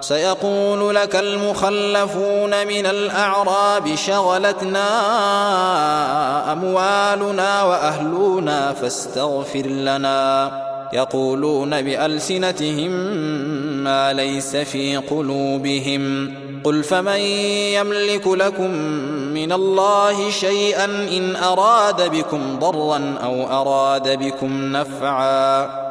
سيقول لك المخلفون من الأعراب شغلتنا أموالنا وأهلنا فاستغفر لنا. يقولون بألسنتهم ما ليس في قلوبهم. قل فمن يملك لكم من الله شيئا إن أراد بكم ضرا أو أراد بكم نفعا.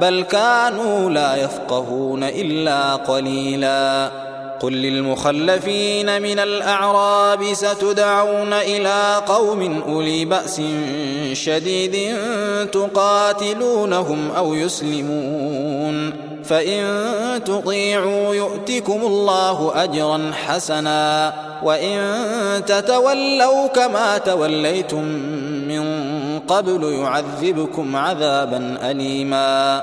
بل كانوا لا يفقهون إلا قليلا. قل للمخلفين من الأعراب ستدعون إلى قوم أولي بأس شديد تقاتلونهم أو يسلمون. فإن تطيعوا يؤتكم الله أجرا حسنا. وإن تتولوا كما توليتم من قبل يعذبكم عذابا أليما.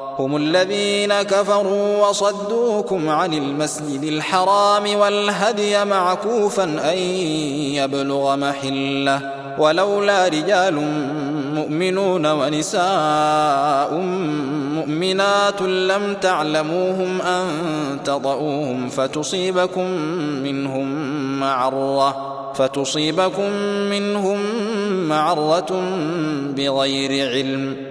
هم الذين كفروا وصدوكم عن المسجد الحرام والهدي معكوفا أن يبلغ محلة ولولا رجال مؤمنون ونساء مؤمنات لم تعلموهم أن تطؤوهم فتصيبكم منهم معرة فتصيبكم منهم معرة بغير علم